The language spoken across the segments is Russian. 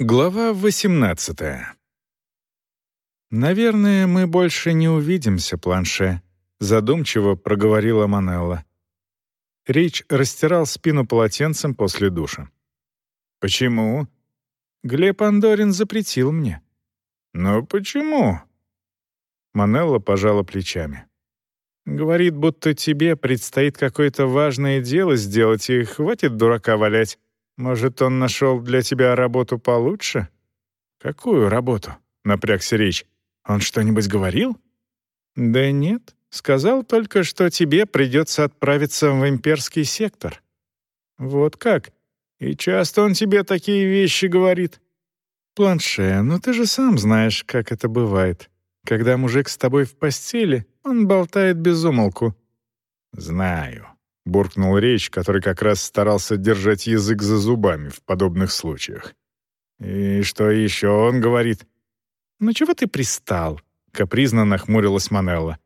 Глава 18 «Наверное, мы больше не увидимся, планше», — задумчиво проговорила Манелла. Рич растирал спину полотенцем после душа. «Почему?» «Глеб Андорин запретил мне». «Но почему?» Манелла пожала плечами. «Говорит, будто тебе предстоит какое-то важное дело сделать, и хватит дурака валять. Может, он нашел для тебя работу получше?» «Какую работу?» — напрягся речь. «Он что-нибудь говорил?» «Да нет. Сказал только, что тебе придется отправиться в имперский сектор». «Вот как? И часто он тебе такие вещи говорит?» «Планше, ну ты же сам знаешь, как это бывает. Когда мужик с тобой в постели, он болтает без умолку». «Знаю», буркнул речь, который как раз старался держать язык за зубами в подобных случаях. «И что еще он говорит?» «Ну чего ты пристал?» — капризно нахмурилась Манелла.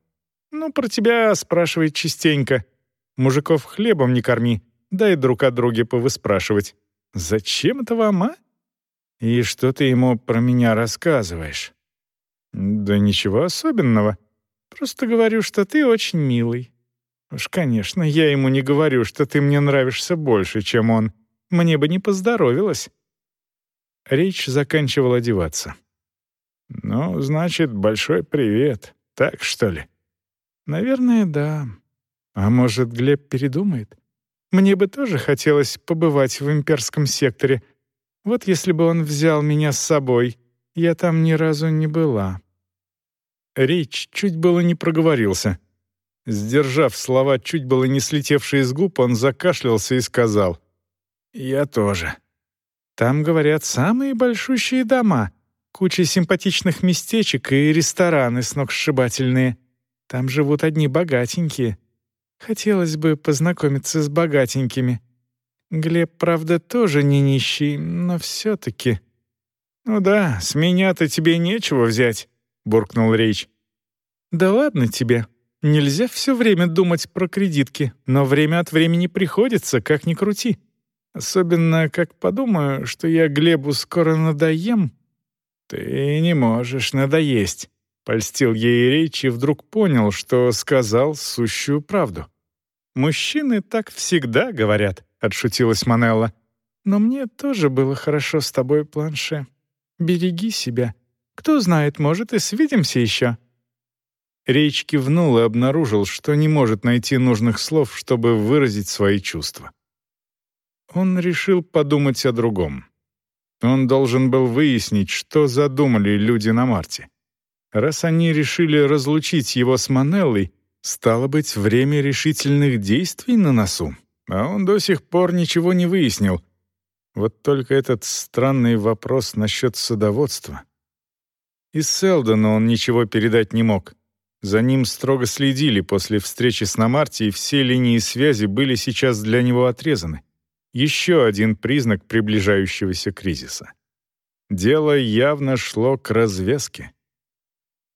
«Ну, про тебя спрашивает частенько. Мужиков хлебом не корми, дай друг о друге повыспрашивать. Зачем это вам, а? И что ты ему про меня рассказываешь?» «Да ничего особенного. Просто говорю, что ты очень милый. Уж, конечно, я ему не говорю, что ты мне нравишься больше, чем он. Мне бы не поздоровилось. Речь заканчивал одеваться. «Ну, значит, большой привет. Так, что ли?» «Наверное, да. А может, Глеб передумает? Мне бы тоже хотелось побывать в имперском секторе. Вот если бы он взял меня с собой. Я там ни разу не была». Речь чуть было не проговорился — Сдержав слова, чуть было не слетевшие с губ, он закашлялся и сказал. «Я тоже». «Там, говорят, самые большущие дома, куча симпатичных местечек и рестораны сногсшибательные. Там живут одни богатенькие. Хотелось бы познакомиться с богатенькими. Глеб, правда, тоже не нищий, но все-таки...» «Ну да, с меня-то тебе нечего взять», — буркнул Рейч. «Да ладно тебе», Нельзя все время думать про кредитки, но время от времени приходится, как ни крути. Особенно, как подумаю, что я Глебу скоро надоем. Ты не можешь надоесть. Польстил ей речь и вдруг понял, что сказал сущую правду. «Мужчины так всегда говорят», — отшутилась Манелла. «Но мне тоже было хорошо с тобой, Планше. Береги себя. Кто знает, может, и свидимся еще». Рейч кивнул и обнаружил, что не может найти нужных слов, чтобы выразить свои чувства. Он решил подумать о другом. Он должен был выяснить, что задумали люди на Марте. Раз они решили разлучить его с Манеллой, стало быть, время решительных действий на носу. А он до сих пор ничего не выяснил. Вот только этот странный вопрос насчет садоводства. Из Селдона он ничего передать не мог — за ним строго следили после встречи с Намарти, и все линии связи были сейчас для него отрезаны. Еще один признак приближающегося кризиса. Дело явно шло к развязке.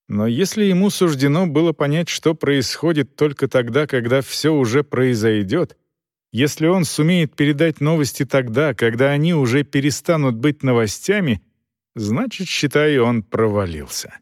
Но если ему суждено было понять, что происходит только тогда, когда все уже произойдет, если он сумеет передать новости тогда, когда они уже перестанут быть новостями, значит, считай, он провалился.